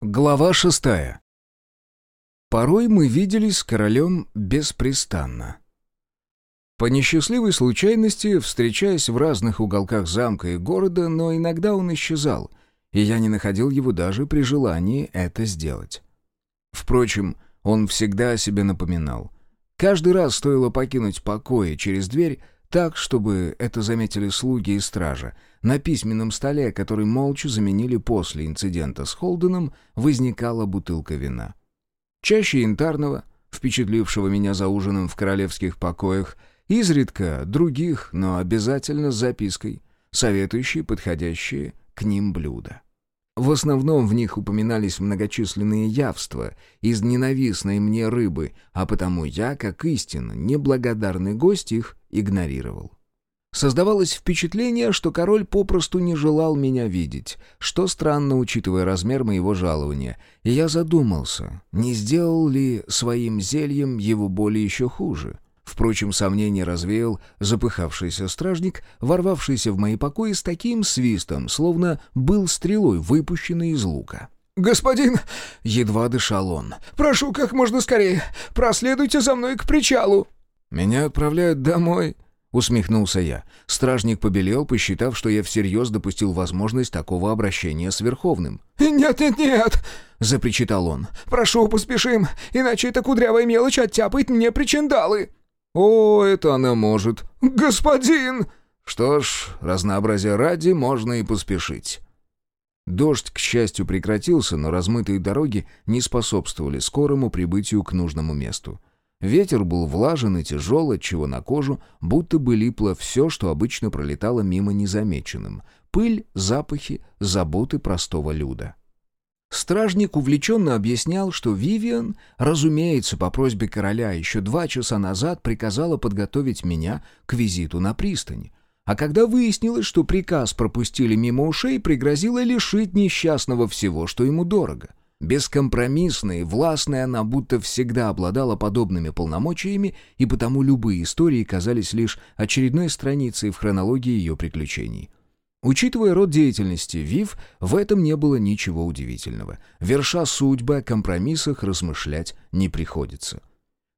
Глава шестая. Порой мы виделись с королем беспрестанно. По несчастливой случайности, встречаясь в разных уголках замка и города, но иногда он исчезал, и я не находил его даже при желании это сделать. Впрочем, он всегда о себе напоминал. Каждый раз стоило покинуть покои через дверь, так, чтобы это заметили слуги и стража. На письменном столе, который молча заменили после инцидента с Холденом, возникала бутылка вина. Чаще янтарного, впечатлившего меня за ужином в королевских покоях, изредка других, но обязательно с запиской, советующей подходящие к ним блюда. В основном в них упоминались многочисленные явства из ненавистной мне рыбы, а потому я, как истинно неблагодарный гость, их игнорировал. Создавалось впечатление, что король попросту не желал меня видеть, что странно, учитывая размер моего жалования, и я задумался, не сделал ли своим зельем его боли еще хуже. Впрочем, сомнение развеял запыхавшийся стражник, ворвавшийся в мои покои с таким свистом, словно был стрелой, выпущенной из лука. «Господин!» — едва дышал он. «Прошу как можно скорее! Проследуйте за мной к причалу!» «Меня отправляют домой», — усмехнулся я. Стражник побелел, посчитав, что я всерьез допустил возможность такого обращения с Верховным. «Нет-нет-нет!» — запричитал он. «Прошу, поспешим, иначе эта кудрявая мелочь оттяпает мне причиндалы!» «О, это она может». «Господин!» «Что ж, разнообразия ради можно и поспешить». Дождь, к счастью, прекратился, но размытые дороги не способствовали скорому прибытию к нужному месту. Ветер был влажен и тяжел, отчего на кожу будто бы липло все, что обычно пролетало мимо незамеченным. Пыль, запахи, заботы простого люда. Стражник увлеченно объяснял, что Вивиан, разумеется, по просьбе короля еще два часа назад приказала подготовить меня к визиту на пристань. А когда выяснилось, что приказ пропустили мимо ушей, пригрозила лишить несчастного всего, что ему дорого. Бескомпромиссная и властная она будто всегда обладала подобными полномочиями, и потому любые истории казались лишь очередной страницей в хронологии ее приключений. Учитывая род деятельности ВИВ, в этом не было ничего удивительного. Верша судьбы о компромиссах размышлять не приходится.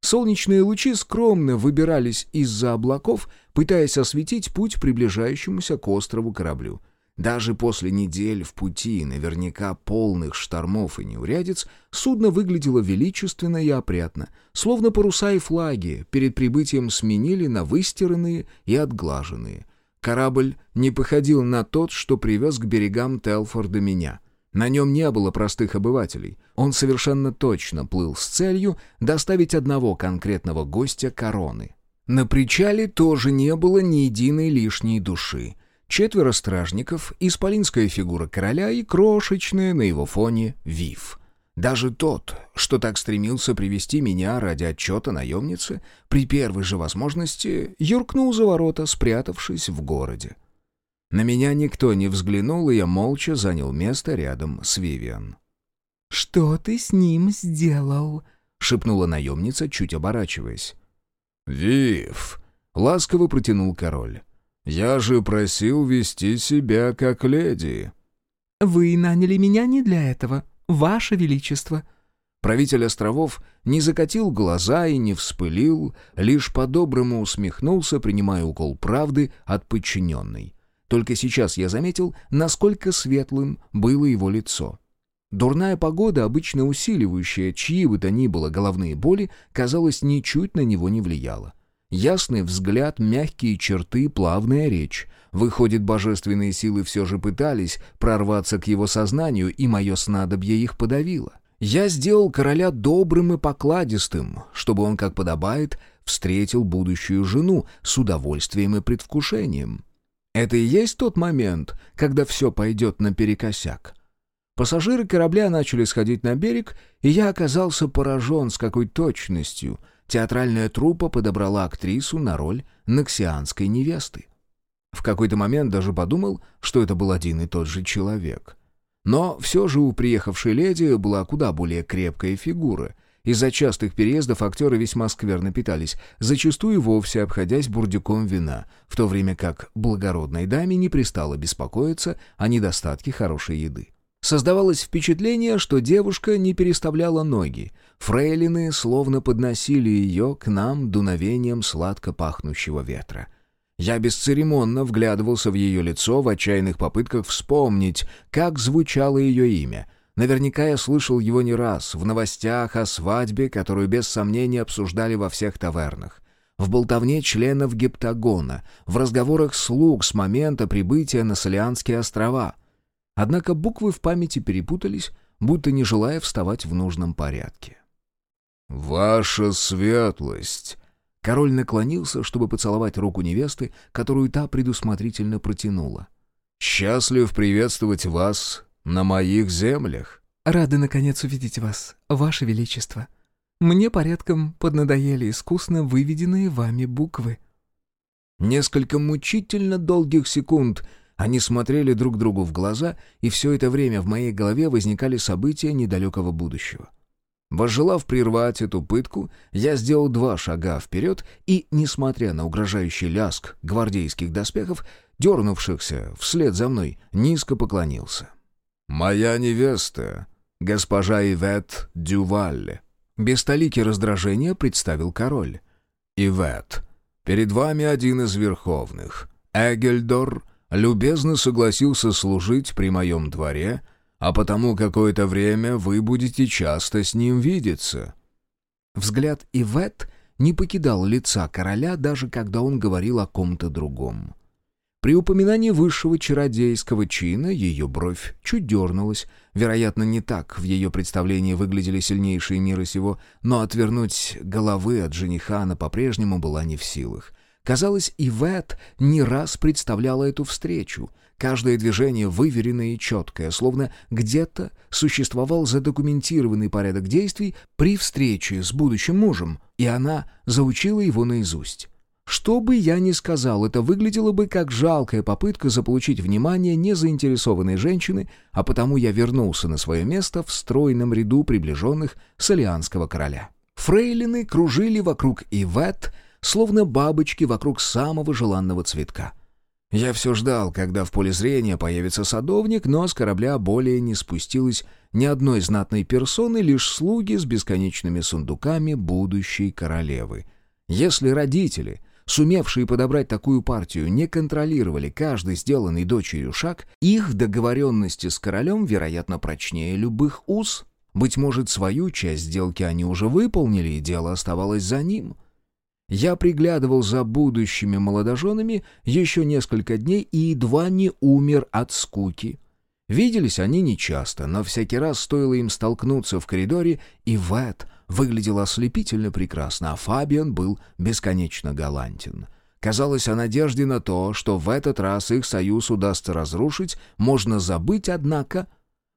Солнечные лучи скромно выбирались из-за облаков, пытаясь осветить путь приближающемуся к острову кораблю. Даже после недель в пути, наверняка полных штормов и неурядиц, судно выглядело величественно и опрятно, словно паруса и флаги перед прибытием сменили на выстиранные и отглаженные. Корабль не походил на тот, что привез к берегам Телфорда меня. На нем не было простых обывателей. Он совершенно точно плыл с целью доставить одного конкретного гостя короны. На причале тоже не было ни единой лишней души. Четверо стражников, исполинская фигура короля и крошечная на его фоне Вив. Даже тот, что так стремился привести меня ради отчета наемницы, при первой же возможности юркнул за ворота, спрятавшись в городе. На меня никто не взглянул, и я молча занял место рядом с Вивиан. «Что ты с ним сделал?» — шепнула наемница, чуть оборачиваясь. «Вив!» — ласково протянул король. «Я же просил вести себя как леди». «Вы наняли меня не для этого», «Ваше Величество!» Правитель островов не закатил глаза и не вспылил, лишь по-доброму усмехнулся, принимая укол правды от подчиненной. Только сейчас я заметил, насколько светлым было его лицо. Дурная погода, обычно усиливающая чьи бы то ни было головные боли, казалось, ничуть на него не влияла. Ясный взгляд, мягкие черты, плавная речь. Выходит, божественные силы все же пытались прорваться к его сознанию, и мое снадобье их подавило. Я сделал короля добрым и покладистым, чтобы он, как подобает, встретил будущую жену с удовольствием и предвкушением. Это и есть тот момент, когда все пойдет наперекосяк. Пассажиры корабля начали сходить на берег, и я оказался поражен, с какой точностью театральная труппа подобрала актрису на роль наксианской невесты. В какой-то момент даже подумал, что это был один и тот же человек. Но все же у приехавшей леди была куда более крепкая фигура. Из-за частых переездов актеры весьма скверно питались, зачастую вовсе обходясь бурдюком вина, в то время как благородной даме не пристало беспокоиться о недостатке хорошей еды. Создавалось впечатление, что девушка не переставляла ноги. Фрейлины словно подносили ее к нам дуновением сладко пахнущего ветра. Я бесцеремонно вглядывался в ее лицо в отчаянных попытках вспомнить, как звучало ее имя. Наверняка я слышал его не раз, в новостях о свадьбе, которую без сомнения обсуждали во всех тавернах в болтовне членов гептагона, в разговорах слуг с момента прибытия на Солианские острова. Однако буквы в памяти перепутались, будто не желая вставать в нужном порядке. «Ваша светлость!» Король наклонился, чтобы поцеловать руку невесты, которую та предусмотрительно протянула. «Счастлив приветствовать вас на моих землях!» «Рады, наконец, увидеть вас, ваше величество!» Мне порядком поднадоели искусно выведенные вами буквы». Несколько мучительно долгих секунд они смотрели друг другу в глаза, и все это время в моей голове возникали события недалекого будущего. Возжелав прервать эту пытку, я сделал два шага вперед и, несмотря на угрожающий ляск гвардейских доспехов, дернувшихся вслед за мной, низко поклонился. «Моя невеста, госпожа Ивет Дювалле», без толики раздражения представил король. «Ивет, перед вами один из верховных. Эгельдор любезно согласился служить при моем дворе, а потому какое-то время вы будете часто с ним видеться». Взгляд Ивет не покидал лица короля, даже когда он говорил о ком-то другом. При упоминании высшего чародейского чина ее бровь чуть дернулась. Вероятно, не так в ее представлении выглядели сильнейшие мира сего, но отвернуть головы от жениха она по-прежнему была не в силах. Казалось, Ивет не раз представляла эту встречу. Каждое движение выверенное и четкое, словно где-то существовал задокументированный порядок действий при встрече с будущим мужем, и она заучила его наизусть. Что бы я ни сказал, это выглядело бы как жалкая попытка заполучить внимание незаинтересованной женщины, а потому я вернулся на свое место в стройном ряду приближенных Солианского короля. Фрейлины кружили вокруг Ивет, словно бабочки вокруг самого желанного цветка. Я все ждал, когда в поле зрения появится садовник, но с корабля более не спустилось ни одной знатной персоны, лишь слуги с бесконечными сундуками будущей королевы. Если родители сумевшие подобрать такую партию, не контролировали каждый сделанный дочерью шаг, их договоренности с королем, вероятно, прочнее любых уз. Быть может, свою часть сделки они уже выполнили, и дело оставалось за ним. Я приглядывал за будущими молодоженами еще несколько дней и едва не умер от скуки. Виделись они нечасто, но всякий раз стоило им столкнуться в коридоре, и Вэт выглядел ослепительно прекрасно, а Фабиан был бесконечно галантен. Казалось, о надежде на то, что в этот раз их союз удастся разрушить, можно забыть, однако...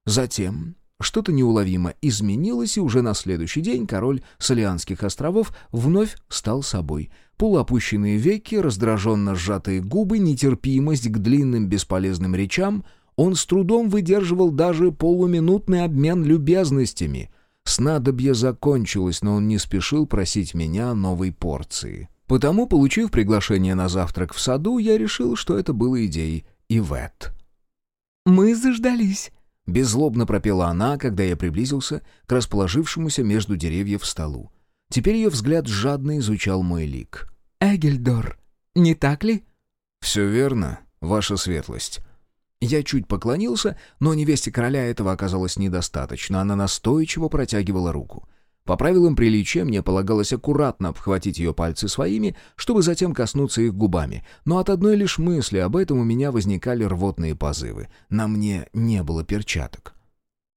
Затем что-то неуловимо изменилось, и уже на следующий день король Солианских островов вновь стал собой. Полуопущенные веки, раздраженно сжатые губы, нетерпимость к длинным бесполезным речам — он с трудом выдерживал даже полуминутный обмен любезностями. Снадобье закончилось, но он не спешил просить меня новой порции. Потому, получив приглашение на завтрак в саду, я решил, что это было идеей Ивет. «Мы заждались», — беззлобно пропела она, когда я приблизился к расположившемуся между деревьев столу. Теперь ее взгляд жадно изучал мой лик. «Эгельдор, не так ли?» «Все верно, ваша светлость». Я чуть поклонился, но невесте короля этого оказалось недостаточно. Она настойчиво протягивала руку. По правилам приличия мне полагалось аккуратно обхватить ее пальцы своими, чтобы затем коснуться их губами. Но от одной лишь мысли об этом у меня возникали рвотные позывы. На мне не было перчаток.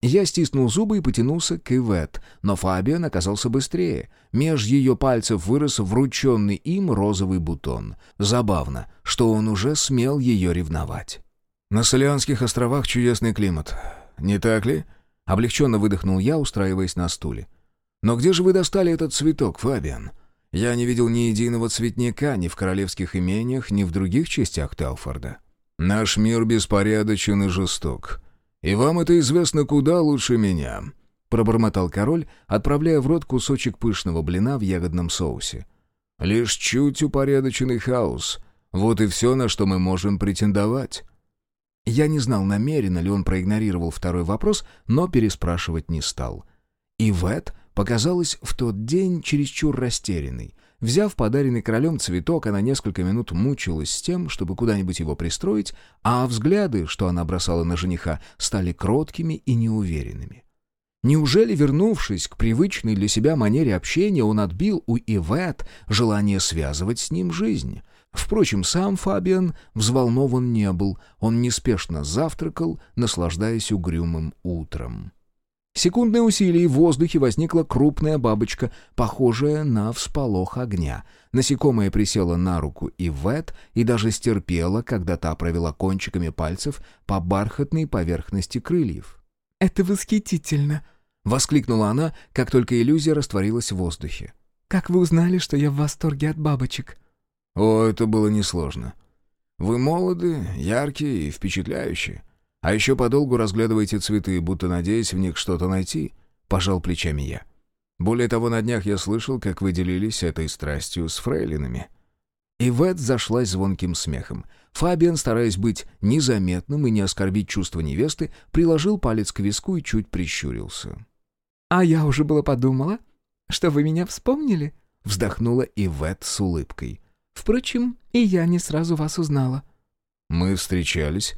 Я стиснул зубы и потянулся к Ивет, но Фабиан оказался быстрее. Меж ее пальцев вырос врученный им розовый бутон. Забавно, что он уже смел ее ревновать. «На Солианских островах чудесный климат. Не так ли?» Облегченно выдохнул я, устраиваясь на стуле. «Но где же вы достали этот цветок, Фабиан? Я не видел ни единого цветника ни в королевских имениях, ни в других частях Телфорда. Наш мир беспорядочен и жесток. И вам это известно куда лучше меня», — пробормотал король, отправляя в рот кусочек пышного блина в ягодном соусе. «Лишь чуть упорядоченный хаос. Вот и все, на что мы можем претендовать». Я не знал, намеренно ли он проигнорировал второй вопрос, но переспрашивать не стал. Ивет показалась в тот день чересчур растерянной. Взяв подаренный королем цветок, она несколько минут мучилась с тем, чтобы куда-нибудь его пристроить, а взгляды, что она бросала на жениха, стали кроткими и неуверенными. Неужели, вернувшись к привычной для себя манере общения, он отбил у Ивет желание связывать с ним жизнь? Впрочем, сам Фабиан взволнован не был, он неспешно завтракал, наслаждаясь угрюмым утром. Секундное усилие, в воздухе возникла крупная бабочка, похожая на всполох огня. Насекомое присело на руку Ивет и даже стерпело, когда та провела кончиками пальцев по бархатной поверхности крыльев. «Это восхитительно!» Воскликнула она, как только иллюзия растворилась в воздухе. «Как вы узнали, что я в восторге от бабочек?» «О, это было несложно. Вы молоды, яркие и впечатляющие. А еще подолгу разглядываете цветы, будто надеясь в них что-то найти», — пожал плечами я. «Более того, на днях я слышал, как вы делились этой страстью с фрейлинами». Ивет зашлась звонким смехом. Фабиан, стараясь быть незаметным и не оскорбить чувство невесты, приложил палец к виску и чуть прищурился. «А я уже было подумала, что вы меня вспомнили?» Вздохнула Ивет с улыбкой. «Впрочем, и я не сразу вас узнала». «Мы встречались?»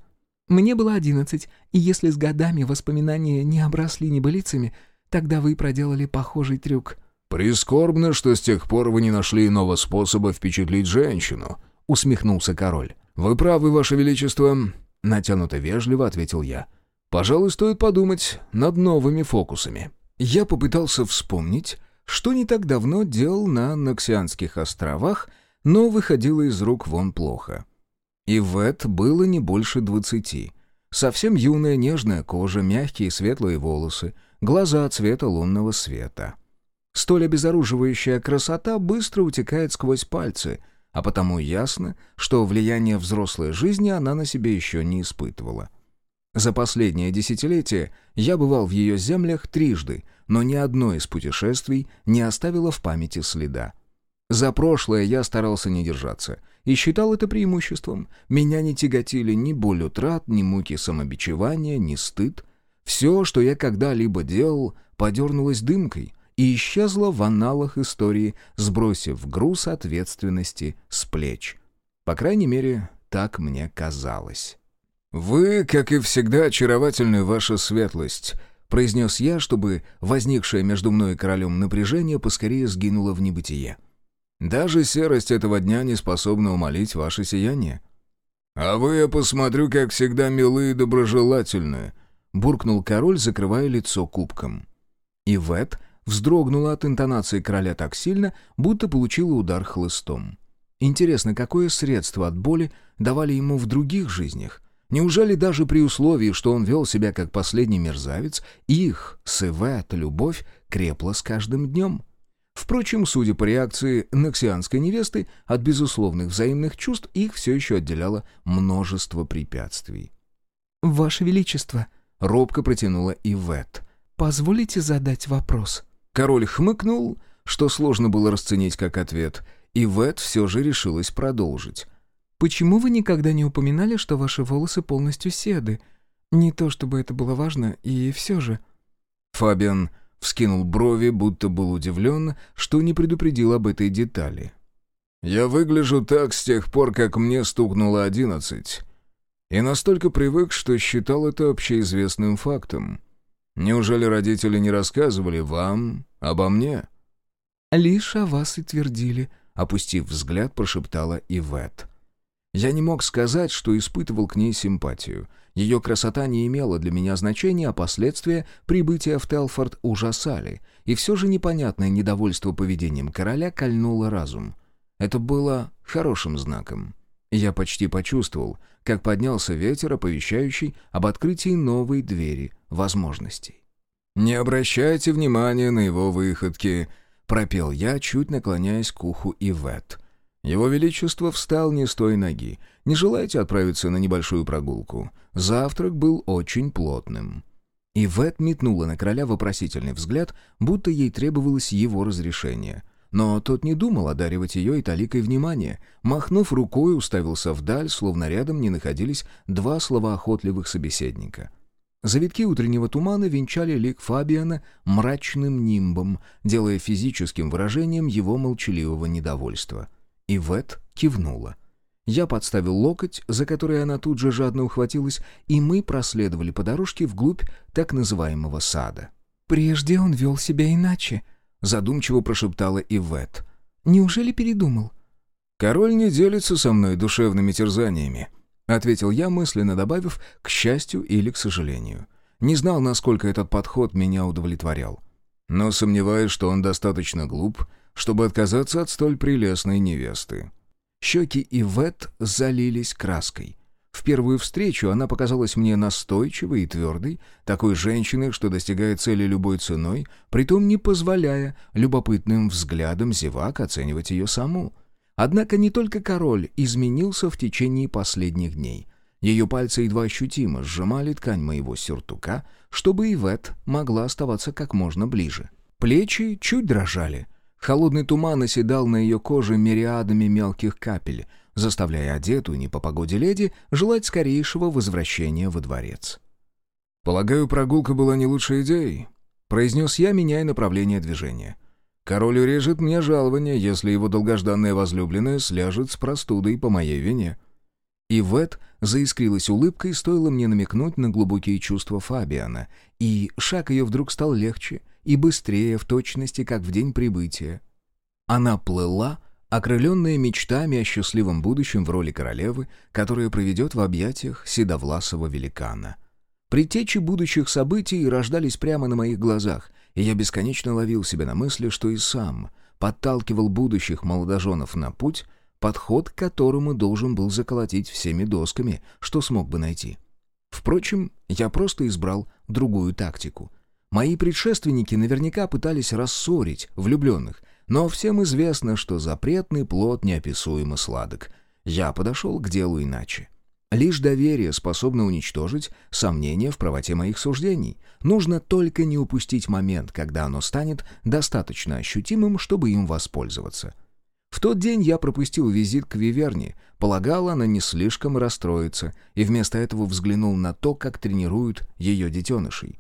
«Мне было одиннадцать, и если с годами воспоминания не обросли небылицами, тогда вы проделали похожий трюк». «Прискорбно, что с тех пор вы не нашли иного способа впечатлить женщину», — усмехнулся король. «Вы правы, ваше величество», — натянуто вежливо ответил я. «Пожалуй, стоит подумать над новыми фокусами». Я попытался вспомнить, что не так давно делал на Ноксианских островах, но выходило из рук вон плохо. Ивет было не больше двадцати. Совсем юная нежная кожа, мягкие светлые волосы, глаза цвета лунного света. Столь обезоруживающая красота быстро утекает сквозь пальцы, а потому ясно, что влияние взрослой жизни она на себе еще не испытывала. За последнее десятилетие я бывал в ее землях трижды, но ни одно из путешествий не оставило в памяти следа. За прошлое я старался не держаться и считал это преимуществом. Меня не тяготили ни боль утрат, ни муки самобичевания, ни стыд. Все, что я когда-либо делал, подернулось дымкой и исчезло в аналах истории, сбросив груз ответственности с плеч. По крайней мере, так мне казалось. «Вы, как и всегда, очаровательны, ваша светлость», — произнес я, чтобы возникшее между мной и королем напряжение поскорее сгинуло в небытие. «Даже серость этого дня не способна умолить ваше сияние». «А вы, я посмотрю, как всегда, милые и доброжелательны», — буркнул король, закрывая лицо кубком. Ивет вздрогнула от интонации короля так сильно, будто получила удар хлыстом. Интересно, какое средство от боли давали ему в других жизнях? Неужели даже при условии, что он вел себя как последний мерзавец, их с Ивет любовь крепла с каждым днем? Впрочем, судя по реакции ноксианской невесты, от безусловных взаимных чувств их все еще отделяло множество препятствий. «Ваше Величество», — робко протянула Ивет, — «позволите задать вопрос?» Король хмыкнул, что сложно было расценить как ответ. Ивет все же решилась продолжить. Почему вы никогда не упоминали, что ваши волосы полностью седы? Не то чтобы это было важно, и все же...» Фабиан вскинул брови, будто был удивлен, что не предупредил об этой детали. «Я выгляжу так с тех пор, как мне стукнуло одиннадцать, и настолько привык, что считал это общеизвестным фактом. Неужели родители не рассказывали вам обо мне?» «Лишь о вас и твердили», — опустив взгляд, прошептала Ивет. Я не мог сказать, что испытывал к ней симпатию. Ее красота не имела для меня значения, а последствия прибытия в Телфорд ужасали, и все же непонятное недовольство поведением короля кольнуло разум. Это было хорошим знаком. Я почти почувствовал, как поднялся ветер, оповещающий об открытии новой двери возможностей. «Не обращайте внимания на его выходки», — пропел я, чуть наклоняясь к уху Ивет — его Величество встал не с той ноги. Не желаете отправиться на небольшую прогулку? Завтрак был очень плотным». Ивет метнула на короля вопросительный взгляд, будто ей требовалось его разрешение. но тот не думал одаривать ее и таликой внимания. Махнув рукой, уставился вдаль, словно рядом не находились два словоохотливых собеседника. Завитки утреннего тумана венчали лик Фабиана мрачным нимбом, делая физическим выражением его молчаливого недовольства. Ивет кивнула. Я подставил локоть, за который она тут же жадно ухватилась, и мы проследовали по дорожке вглубь так называемого сада. «Прежде он вел себя иначе», — задумчиво прошептала Ивет. «Неужели передумал?» «Король не делится со мной душевными терзаниями», — ответил я, мысленно добавив «к счастью» или «к сожалению». Не знал, насколько этот подход меня удовлетворял. Но сомневаюсь, что он достаточно глуп, чтобы отказаться от столь прелестной невесты. Щеки Ивет залились краской. В первую встречу она показалась мне настойчивой и твердой, такой женщиной, что достигает цели любой ценой, притом не позволяя любопытным взглядом зевак оценивать ее саму. Однако не только король изменился в течение последних дней. Ее пальцы едва ощутимо сжимали ткань моего сюртука, чтобы Ивет могла оставаться как можно ближе. Плечи чуть дрожали. Холодный туман оседал на ее коже мириадами мелких капель — заставляя одетую не по погоде леди желать скорейшего возвращения во дворец. «Полагаю, прогулка была не лучшей идеей», — произнес я, меняя направление движения. «Король урежет мне жалование, если его долгожданная возлюбленная сляжет с простудой по моей вине». И Вет заискрилась улыбкой, стоило мне намекнуть на глубокие чувства Фабиана, и шаг ее вдруг стал легче и быстрее в точности, как в день прибытия. Она плыла, окрыленная мечтами о счастливом будущем в роли королевы, которая проведет в объятиях седовласого великана. Предтечи будущих событий рождались прямо на моих глазах, и я бесконечно ловил себя на мысли, что и сам подталкивал будущих молодоженов на путь, подход к которому должен был заколотить всеми досками, что смог бы найти. Впрочем, я просто избрал другую тактику. Мои предшественники наверняка пытались рассорить влюбленных, но всем известно, что запретный плод неописуемо сладок. Я подошел к делу иначе. Лишь доверие способно уничтожить сомнения в правоте моих суждений. Нужно только не упустить момент, когда оно станет достаточно ощутимым, чтобы им воспользоваться. В тот день я пропустил визит к Виверне, полагал, она не слишком расстроится, и вместо этого взглянул на то, как тренируют ее детенышей.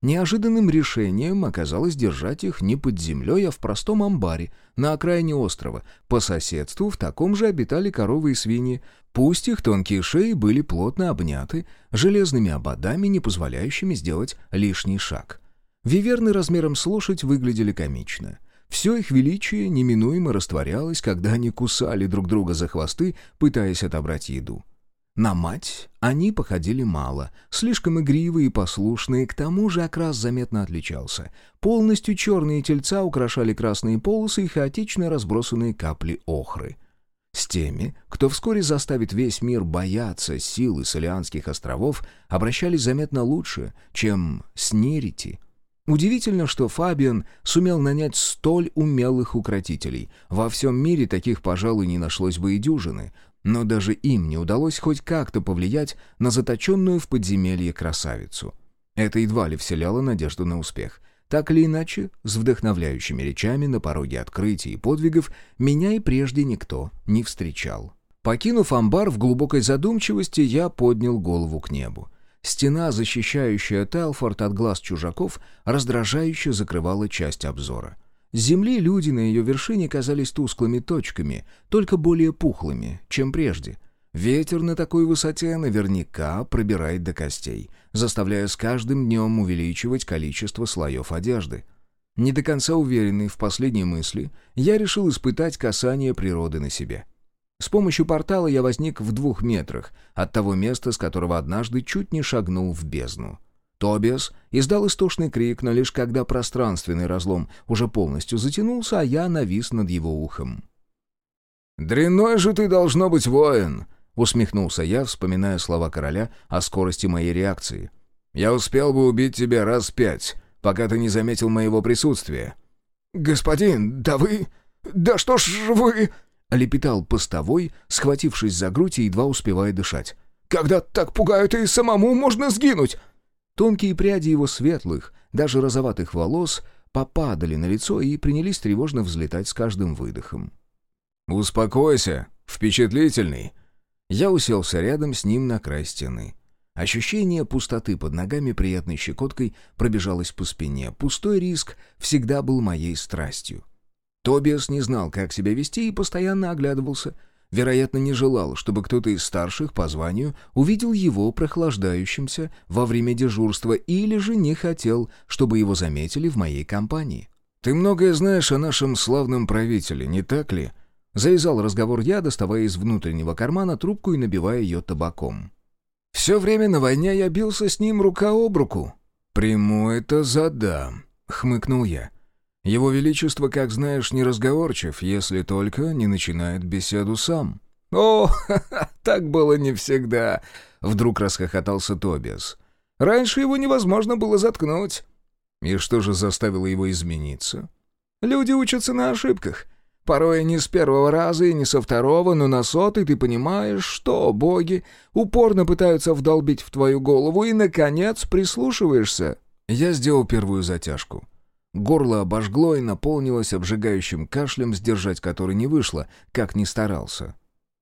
Неожиданным решением оказалось держать их не под землей, а в простом амбаре, на окраине острова. По соседству в таком же обитали коровы и свиньи. Пусть их тонкие шеи были плотно обняты железными ободами, не позволяющими сделать лишний шаг. Виверны размером с лошадь выглядели комично. Все их величие неминуемо растворялось, когда они кусали друг друга за хвосты, пытаясь отобрать еду. На мать они походили мало, слишком игривые и послушные, к тому же окрас заметно отличался. Полностью черные тельца украшали красные полосы и хаотично разбросанные капли охры. С теми, кто вскоре заставит весь мир бояться силы Солианских островов, обращались заметно лучше, чем с Нерити. Удивительно, что Фабиан сумел нанять столь умелых укротителей. Во всем мире таких, пожалуй, не нашлось бы и дюжины, но даже им не удалось хоть как-то повлиять на заточенную в подземелье красавицу. Это едва ли вселяло надежду на успех. Так или иначе, с вдохновляющими речами на пороге открытий и подвигов меня и прежде никто не встречал. Покинув амбар в глубокой задумчивости, я поднял голову к небу. Стена, защищающая Телфорд от глаз чужаков, раздражающе закрывала часть обзора. Земли люди на ее вершине казались тусклыми точками, только более пухлыми, чем прежде. Ветер на такой высоте наверняка пробирает до костей, заставляя с каждым днем увеличивать количество слоев одежды. Не до конца уверенный в последней мысли, я решил испытать касание природы на себе. С помощью портала я возник в двух метрах от того места, с которого однажды чуть не шагнул в бездну. Тобиас издал истошный крик, но лишь когда пространственный разлом уже полностью затянулся, а я навис над его ухом. «Дрянной же ты должно быть воин!» — усмехнулся я, вспоминая слова короля о скорости моей реакции. «Я успел бы убить тебя раз пять, пока ты не заметил моего присутствия». «Господин, да вы... Да что ж вы...» — лепетал постовой, схватившись за грудь и едва успевая дышать. «Когда так пугают, и самому можно сгинуть!» Тонкие пряди его светлых, даже розоватых волос, попадали на лицо и принялись тревожно взлетать с каждым выдохом. «Успокойся, впечатлительный!» Я уселся рядом с ним на край стены. Ощущение пустоты под ногами приятной щекоткой пробежалось по спине. Пустой риск всегда был моей страстью. Тобиас не знал, как себя вести, и постоянно оглядывался. Вероятно, не желал, чтобы кто-то из старших по званию увидел его прохлаждающимся во время дежурства или же не хотел, чтобы его заметили в моей компании. «Ты многое знаешь о нашем славном правителе, не так ли?» Завязал разговор я, доставая из внутреннего кармана трубку и набивая ее табаком. Все время на войне я бился с ним рука об руку». «Приму это за да», — хмыкнул я. «Его Величество, как знаешь, неразговорчив, если только не начинает беседу сам». «О, так было не всегда», — вдруг расхохотался Тобиас. «Раньше его невозможно было заткнуть». «И что же заставило его измениться?» «Люди учатся на ошибках. Порой не с первого раза и не со второго, но на сотый ты понимаешь, что боги упорно пытаются вдолбить в твою голову и, наконец, прислушиваешься. Я сделал первую затяжку. Горло обожгло и наполнилось обжигающим кашлем, сдержать который не вышло, как ни старался.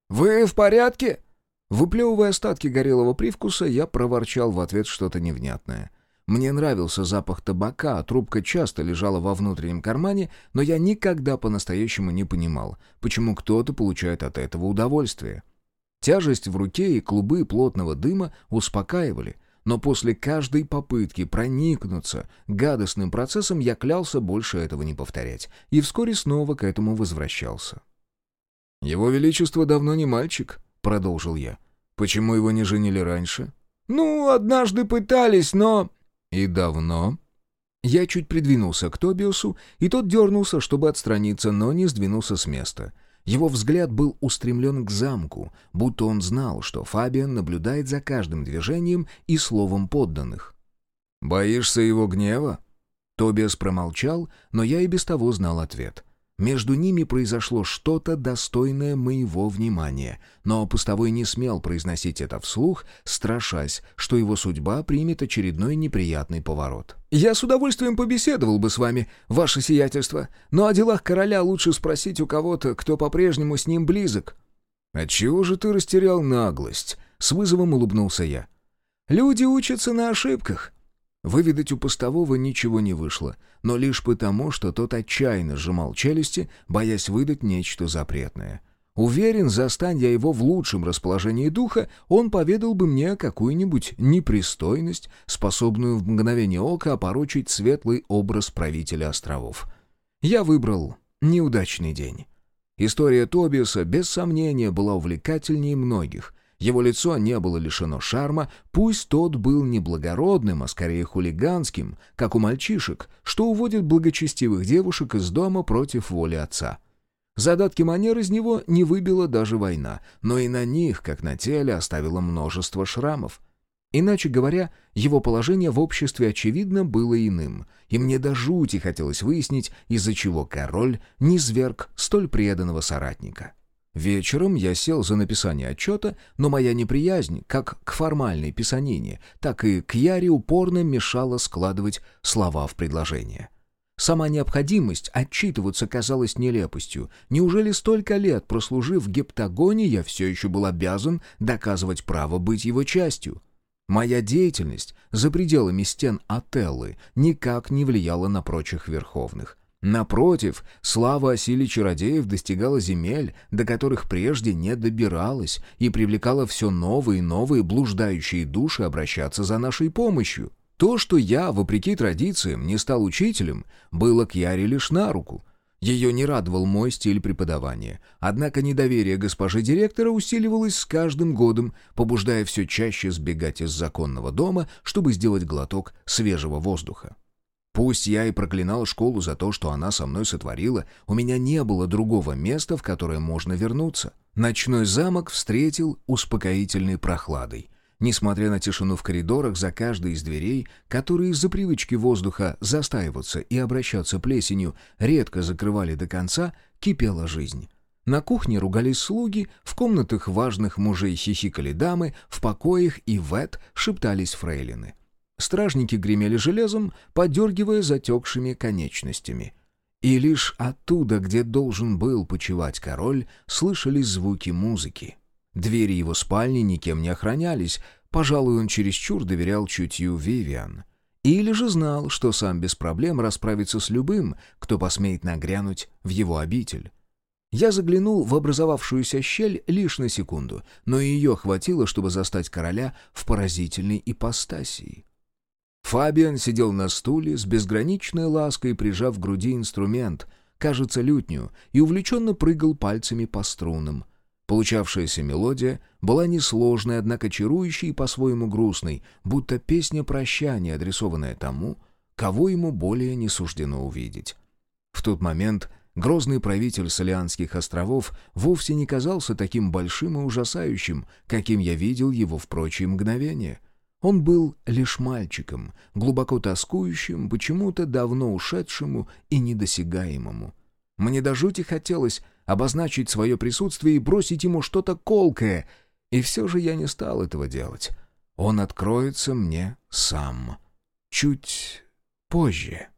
«Вы в порядке?» Выплевывая остатки горелого привкуса, я проворчал в ответ что-то невнятное. Мне нравился запах табака, а трубка часто лежала во внутреннем кармане, но я никогда по-настоящему не понимал, почему кто-то получает от этого удовольствие. Тяжесть в руке и клубы плотного дыма успокаивали, но после каждой попытки проникнуться гадостным процессом я клялся больше этого не повторять, и вскоре снова к этому возвращался. «Его Величество давно не мальчик», — продолжил я. «Почему его не женили раньше?» «Ну, однажды пытались, но...» «И давно?» Я чуть придвинулся к Тобиусу, и тот дернулся, чтобы отстраниться, но не сдвинулся с места. Его взгляд был устремлен к замку, будто он знал, что Фабиан наблюдает за каждым движением и словом подданных. «Боишься его гнева?» Тобиас промолчал, но я и без того знал ответ. Между ними произошло что-то достойное моего внимания, но пустовой не смел произносить это вслух, страшась, что его судьба примет очередной неприятный поворот. «Я с удовольствием побеседовал бы с вами, ваше сиятельство, но о делах короля лучше спросить у кого-то, кто по-прежнему с ним близок». «Отчего же ты растерял наглость?» — с вызовом улыбнулся я. «Люди учатся на ошибках. Выведать у постового ничего не вышло, но лишь потому, что тот отчаянно сжимал челюсти, боясь выдать нечто запретное. Уверен, застань я его в лучшем расположении духа, он поведал бы мне какую-нибудь непристойность, способную в мгновение ока опорочить светлый образ правителя островов. Я выбрал неудачный день. История Тобиаса, без сомнения, была увлекательнее многих, его лицо не было лишено шарма, пусть тот был не благородным, а скорее хулиганским, как у мальчишек, что уводит благочестивых девушек из дома против воли отца. Задатки манер из него не выбила даже война, но и на них, как на теле, оставила множество шрамов. Иначе говоря, его положение в обществе, очевидно, было иным, и мне до жути хотелось выяснить, из-за чего король не зверг столь преданного соратника. Вечером я сел за написание отчета, но моя неприязнь как к формальной писанине, так и к Яре упорно мешала складывать слова в предложение. Сама необходимость отчитываться казалась нелепостью. Неужели столько лет, прослужив в гептагоне, я все еще был обязан доказывать право быть его частью? Моя деятельность за пределами стен Отеллы никак не влияла на прочих верховных. Напротив, слава о силе чародеев достигала земель, до которых прежде не добиралась, и привлекала все новые и новые блуждающие души обращаться за нашей помощью. То, что я, вопреки традициям, не стал учителем, было к Яре лишь на руку. Ее не радовал мой стиль преподавания, однако недоверие госпожи директора усиливалось с каждым годом, побуждая все чаще сбегать из законного дома, чтобы сделать глоток свежего воздуха. Пусть я и проклинал школу за то, что она со мной сотворила, у меня не было другого места, в которое можно вернуться. Ночной замок встретил успокоительной прохладой. Несмотря на тишину в коридорах, за каждой из дверей, которые из-за привычки воздуха застаиваться и обращаться плесенью редко закрывали до конца, кипела жизнь. На кухне ругались слуги, в комнатах важных мужей хихикали дамы, в покоях и вет шептались фрейлины. Стражники гремели железом, подергивая затекшими конечностями. И лишь оттуда, где должен был почивать король, слышались звуки музыки. Двери его спальни никем не охранялись, пожалуй, он чересчур доверял чутью Вивиан. Или же знал, что сам без проблем расправится с любым, кто посмеет нагрянуть в его обитель. Я заглянул в образовавшуюся щель лишь на секунду, но ее хватило, чтобы застать короля в поразительной ипостасии. Фабиан сидел на стуле с безграничной лаской, прижав к груди инструмент, кажется, лютню, и увлеченно прыгал пальцами по струнам. Получавшаяся мелодия была несложной, однако чарующей и по-своему грустной, будто песня прощания, адресованная тому, кого ему более не суждено увидеть. В тот момент грозный правитель Солианских островов вовсе не казался таким большим и ужасающим, каким я видел его в прочие мгновения — он был лишь мальчиком, глубоко тоскующим, почему-то давно ушедшему и недосягаемому. Мне до жути хотелось обозначить свое присутствие и бросить ему что-то колкое, и все же я не стал этого делать. Он откроется мне сам. Чуть позже».